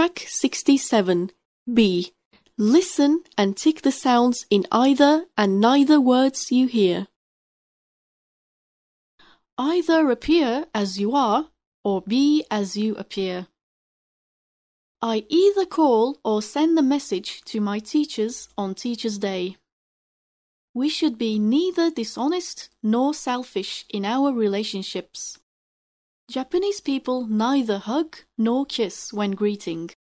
Track 67. B. Listen and tick the sounds in either and neither words you hear. Either appear as you are or be as you appear. I either call or send a message to my teachers on Teacher's Day. We should be neither dishonest nor selfish in our relationships. Japanese people neither hug nor kiss when greeting.